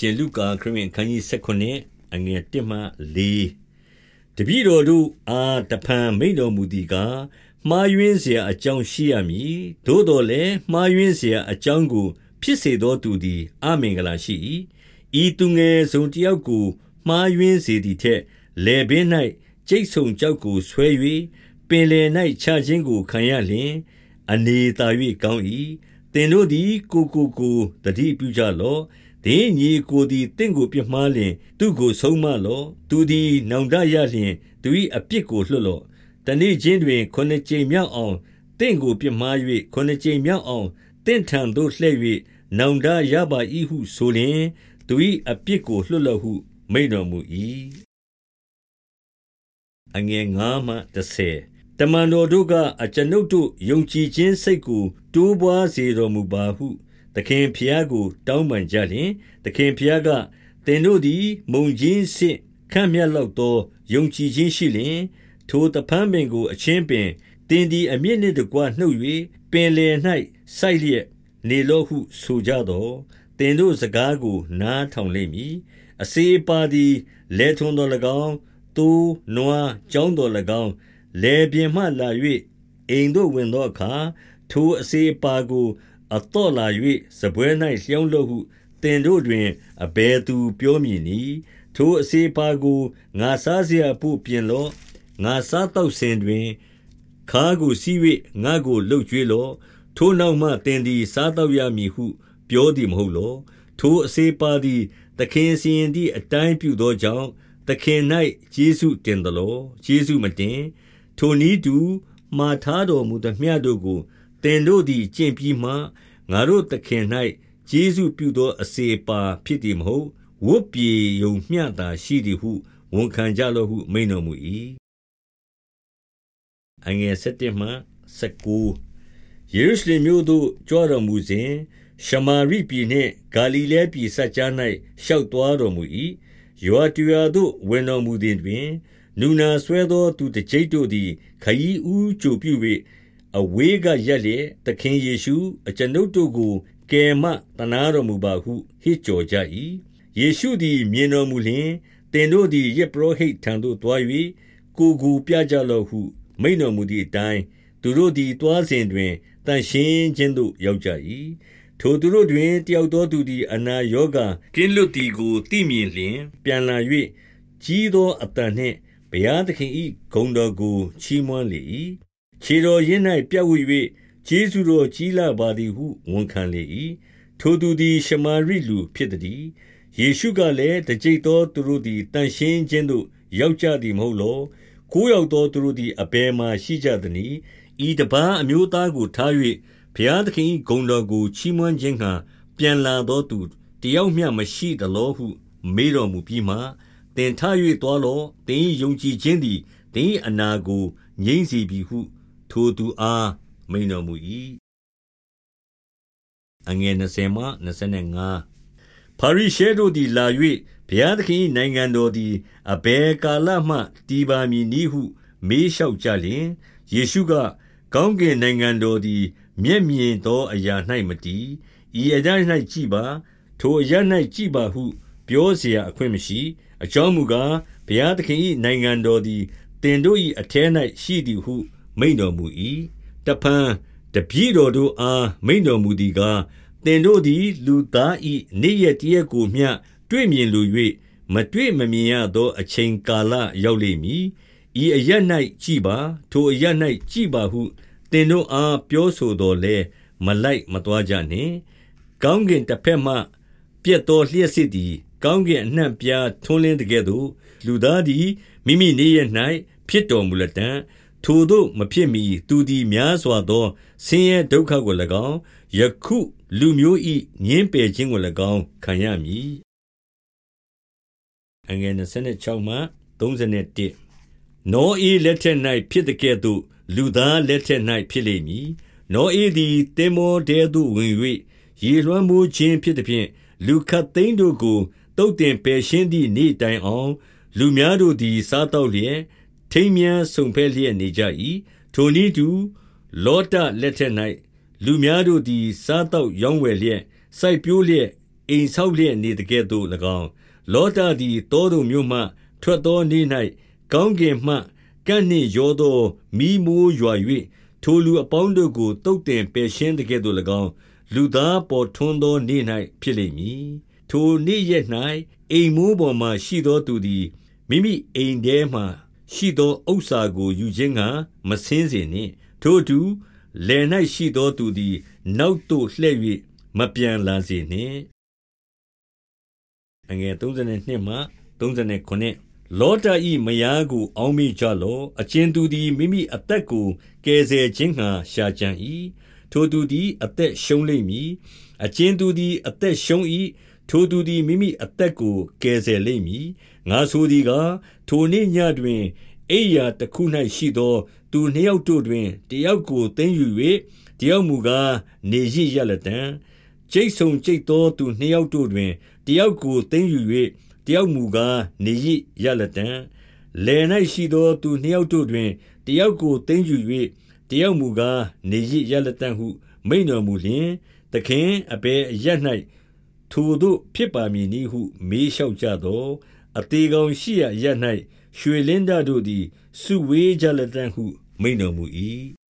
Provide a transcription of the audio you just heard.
ရှင်လုကာခရစ်အခန်းကြီး19အငယ်1မှ4တပည့်တော်တို့အားတဖန်မိန်တော်မူသည်ကားမှားယွင်းเสียအကြောင်းရှိရမည်သို့တော်လည်းမှားယွင်းเสียအကြောင်းကို ဖြစ်စေသောသူသည်အမင်္ဂလာရှိ၏ဤသူငယ်ဆုံးတယောက်ကိုမှားယွင်းစေသည်ထက်လေပင်၌ကျိတ်ဆုံကြောက်ကိုဆွဲ၍ပင်လယ်၌ခြာခြင်းကိုခံရလျင် အနေသာ၍ကောင်း၏သင်တို့သည်ကိုကိုကိုတတိပြုကြလော့ သင်ညီကိုသည်တင့်ကိုပြမှားလျင်သူကိုဆုံးမလော့သူသည်နောင်တရလျင်သူ၏အပြစ်ကိုလွှတ်လော့တနေ့ချင်းတွင်ခုနှစ်ကြိမ်မြောက်အောင်တင့်ကိုပြမှား၍ခုနှစ်ကြိမ်မြောက်အောင်တင့်ထံသို့လှည့်၍နောင်တရပါ၏ဟုဆိုလျင်သူ၏အပြစ်ကိုလွှတ်လော့ဟု မိန်တော်မူ၏အငယ်9မှ10တမန်တော်တို့ကအကျွန်ုပ်တို့ယုံကြည်ခြင်းစိတ်ကိုတိုးပွားစေတော်မူပါဟု သခင်ဖျားကို တောင်းပန်ကြလျင်သခင်ဖျားကသင်တို့သည် မုံချင်းစစ်ခန့်မြတ်လောက်သောယုံကြည်ခြင်းရှိလျင် ထိုတဖန်ပင်ကို အချင်းပင်တင်ဒီအမြင့်နှင့်တကွနှုတ်၍ပင်လယ်၌စိုက်လျက်နေလောဟုဆိုကြတော့တင်တို့စကားကို နားထောင်လိမ့်မည်အစေပါသည်လဲထွန်တော်၎င်းသူနွားကြောင်းတော်၎င်းလေပြင်းမှလာ၍အိမ်သို့ဝင်သောအခါထိုအစေပါကို အတော့လာ၍စပွဲ၌လျှောင်းလို့ဟုတင်တို့တွင်အဘယ်သူပြောမည်နည်းထိုအစေပါကိုငါစားเสียဖို့ပြင်လော့ငါစားတော့စဉ်တွင်ခါကိုစီး၍ငါကိုလှုပ်ကြွေးလော့ထိုနောက်မှတင်သည်စားတော့ရမည်ဟု ပြောသည်မဟုတ်လောထိုအစေပါသည်သခင်စီရင်သည့်အတိုင်းပြုသောကြောင့်သခင်၌ကျေးဇူးတင်သလောကျေးဇူးမတင်ထိုနည်းတူမှာထားတော်မူသမျှတို့ကို သင်တို့သည်ကျင့်ပြီးမှငါတို့သခင်၌ကျေးဇူးပြုသောအစေပါဖြစ်သည်မဟုတ်ဝတ်ပြေယုံမျှတာရှိသည်ဟုဝန်ခံကြလော့ဟုမိန်တော်မူ၏အငယ်7မှ19ယေရုရှလင်မြို့သို့ကြွတော်မူစဉ်ရှမာရိပြည်နှင့်ဂါလိလဲပြည်စัจ जा ၌ရှောက်သွားတော်မူ၏ယောတူယာသို့ဝင်တော်မူသည်တွင်နူနာဆွဲသောသူတစ်ကျိပ်တို့သည်ခရီးဦးကြိုပြု၍ အဝေးကရက်လျက် သခင်ယေရှု အကျွန်ုပ်တို့ကို ကယ်မသနာတော်မူပါဟု ဟစ်ကြော်ကြ၏ယေရှုသည် မြင်တော်မူလျှင်တင်တို့သည်ယေပရောဟိတ်ထံသို့တွား၍ကိုကိုပြကြလော့ဟု မိန်တော်မူသည့်အတိုင်း သူတို့သည်တွားစဉ်တွင်တန်ရှင်းခြင်းသို့ ရောက်ကြ၏ထိုသူတို့တွင် တယောက်သောသူသည် အနာရောဂါကင်းလွတ်သည်ကို သိမြင်လျှင် ပြန်လာ၍ကြီးသောအတန်နှင့် ဘုရားသခင်၏ဂုဏ်တော်ကို ချီးမွမ်းလေ၏ ခြေတော်ရင်း၌ပြတ်ဝ၍ကျေးဇူးတော်ကြီးလာပါသည်ဟုဝန်ခံလေ၏ထိုသူသည်ရှမာရိလူဖြစ်သည်ယေရှုကလည်းတကြိတ်သောသူတို့သည်တန်ရှင်းခြင်းသို့ရောက်ကြသည်မဟုတ်လောကိုးယောက်သောသူတို့သည်အဘယ်မှရှိကြသနည်းဤတပန်းအမျိုးသားကိုထား၍ဘုရားသခင်၏ဂုဏ်တော်ကိုချီးမွမ်းခြင်းဟံပြန်လာသောသူတယောက်မျှမရှိသလောဟုမေးတော်မူပြီးမှသင်ထ၍သွားလော့သင်၏ယုံကြည်ခြင်းသည်သင်၏အနာကိုငြိမ့်စေပြီဟု ထိုသူအားမိန်တော်မူ၏အငယ်20မှ25ပါရိရှဲတို့သည်လာ၍ဘုရားသခင်၏နိုင်ငံတော်သည်အဘယ်ကာလမှတည်ပါမည်နည်းဟု မေးလျှောက်ကြလျင်ယေရှုကကောင်းကင်နိုင်ငံတော်သည်မျက်မြင်သောအရာ၌မတည်ဤအရာ၌ကြည်ပါ ထိုအရာ၌ကြည်ပါဟု ပြောเสียအခွင့်မရှိအကြောင်းမူကားဘုရားသခင်၏နိုင်ငံတော်သည်တင်တို့၏အထဲ၌ရှိသည်ဟု မိန်တော်မူ၏တဖန်တပည့်တော်တို့အားမိန်တော်မူသည်ကားတင်တို့သည် လူသား၏နေ့ရက်တရက်ကိုမျှတွေ့မြင်လို၍မတွေ့မမြင်ရသော အချိန်ကာလရောက်လိမ့်မည်ဤအရ၌ကြည်ပါထိုအရ၌ကြည်ပါဟုသင်တို့အားပြောဆိုတော်လဲမလိုက်မသွားကြနှင့်ကောင်းကင်တစ်ဖက်မှပြက်သောလျှက်စစ်သည်ကောင်းကင်အနှံ့ပြားထွန်းလင်းတကဲ့သို့လူသားသည်မိမိနေရ၌ဖြစ်တော်မူလတံ ထိုတို့မဖြစ်မီသူသည်များစွာသောဆင်းရဲဒုက္ခကို၎င်းယခုလူမျိုး၏ညင်းပယ်ခြင်းကို၎င်းခံရမည်အငယ်26မှ31နောအေလက်ထက်၌ဖြစ်တဲ့ကဲ့သို့လူသားလက်ထက်၌ဖြစ်လိမ့်မည်။နောဧသည်တင်မောတဲသို့ဝင်၍ရေလွှမ်းမိုးခြင်းဖြစ်သည်ဖြင့်လူခတ်သိမ်းတို့ကိုတုတ်တင်ပယ်ရှင်းသည့်နေ့တိုင်အောင် လူများတို့သည်စားတော့လျက် ထိမ်းမြန်းဆုံဖဲလျက်နေကြ၏။ထိုနည်းတူလောတလက်ထက်၌လူများတို့သည် စားတော့ရောင်းဝယ်လျက်စိုက်ပျိုးလျက်အိမ်ဆောက်လျက်နေတကဲ့သို့၎င်းလောတသည်တောတုံမြို့မှ ထွက်သောနေ့၌ကောင်းကင်မှကန့်နှင့်ရောသောမိမိုးရွာ၍ထိုလူအပေါင်းတို့ကိုတုတ်တင်ပယ်ရှင်းတကဲ့သို့၎င်းလူသားပေါ်ထွန်းသောနေ့၌ဖြစ်လိမ့်မည်ထိုနေ့ရက်၌အိမ်မိုးပေါ်မှရှိသောသူသည်မိမိအိမ်ထဲမှ ရှိသောဥစ္စာကိုယူခြင်းကမစင်းစေနှင့် ထို့သူလယ်၌ရှိသောသူသည် နောက်သို့လှည့်၍မပြန်လာစေနှင့်အငယ်32မှ39လောတဤမယားကိုအောင်းမိကြလောအကျဉ်သူသည်မိမိအသက်ကိုကယ်ဆယ်ခြင်းငှာရှာကြံ၏ထိုသူသည်အသက်ရှုံးလိမ့်မည်အကျဉ်သူသည်အသက်ရှုံး၏ထိုသူသည်မိမိအသက်ကိုကယ်ဆယ်လိမ့်မည် ငါဆိုသည်ကားထိုနေ့ညတွင်အိယာတစ်ခု၌ရှိသော သူနှစ်ယောက်တို့တွင်တယောက်ကိုသိမ်းယူ၍တယောက်မူကားနေရစ်ရလတံကျိတ်ဆုံကျိတ်သောသူနှစ်ယောက်တို့တွင်တယောက်ကိုသိမ်းယူ၍တယောက်မူကားနေရစ်ရလတံလယ်၌ရှိသောသူနှစ်ယောက်တို့တွင်တယောက်ကိုသိမ်းယူ၍တယောက်မူကားနေရစ်ရလတံဟုမိန်တော်မူလျင်သခင်အဘယ်အရ၌ထိုတို့ဖြစ်ပါမည်နည်းဟုမေးလျှောက်ကြသော အသေးကောင်ရှိရရ၌ရွှေလင်းတို့သည်စုဝေးကြလတံ့ဟု မိန်တော်မူ၏